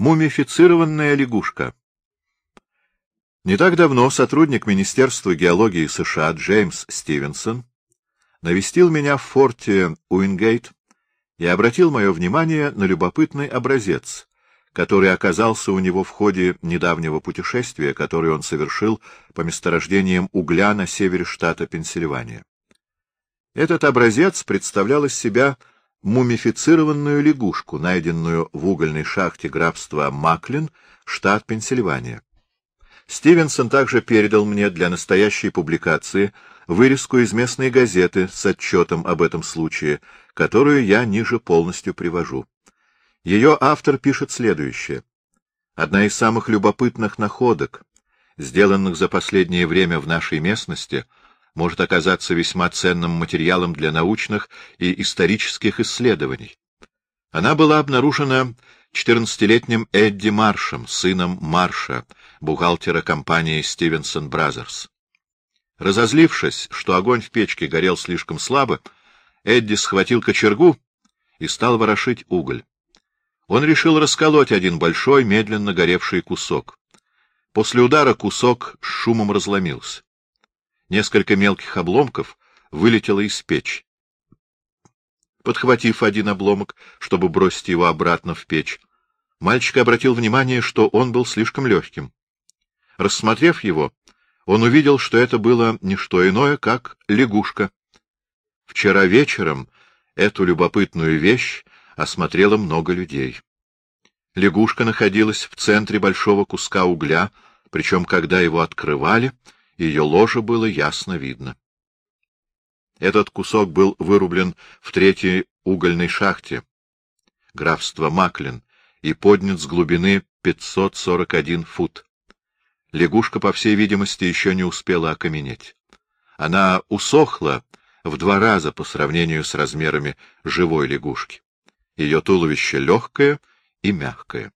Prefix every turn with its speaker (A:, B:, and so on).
A: Мумифицированная лягушка. Не так давно сотрудник Министерства геологии США Джеймс Стивенсон навестил меня в форте Уингейт и обратил мое внимание на любопытный образец, который оказался у него в ходе недавнего путешествия, которое он совершил по месторождениям угля на севере штата Пенсильвания. Этот образец представлял из себя мумифицированную лягушку, найденную в угольной шахте графства Маклин, штат Пенсильвания. Стивенсон также передал мне для настоящей публикации вырезку из местной газеты с отчетом об этом случае, которую я ниже полностью привожу. Ее автор пишет следующее. Одна из самых любопытных находок, сделанных за последнее время в нашей местности — может оказаться весьма ценным материалом для научных и исторических исследований. Она была обнаружена 14-летним Эдди Маршем, сыном Марша, бухгалтера компании Stevenson Brothers. Разозлившись, что огонь в печке горел слишком слабо, Эдди схватил кочергу и стал ворошить уголь. Он решил расколоть один большой, медленно горевший кусок. После удара кусок с шумом разломился. Несколько мелких обломков вылетело из печи. Подхватив один обломок, чтобы бросить его обратно в печь, мальчик обратил внимание, что он был слишком легким. Рассмотрев его, он увидел, что это было не что иное, как лягушка. Вчера вечером эту любопытную вещь осмотрело много людей. Лягушка находилась в центре большого куска угля, причем, когда его открывали, ее ложе было ясно видно. Этот кусок был вырублен в третьей угольной шахте графства Маклин и поднят с глубины 541 фут. Лягушка, по всей видимости, еще не успела окаменеть. Она усохла в два раза по сравнению с размерами живой лягушки. Ее туловище легкое и мягкое.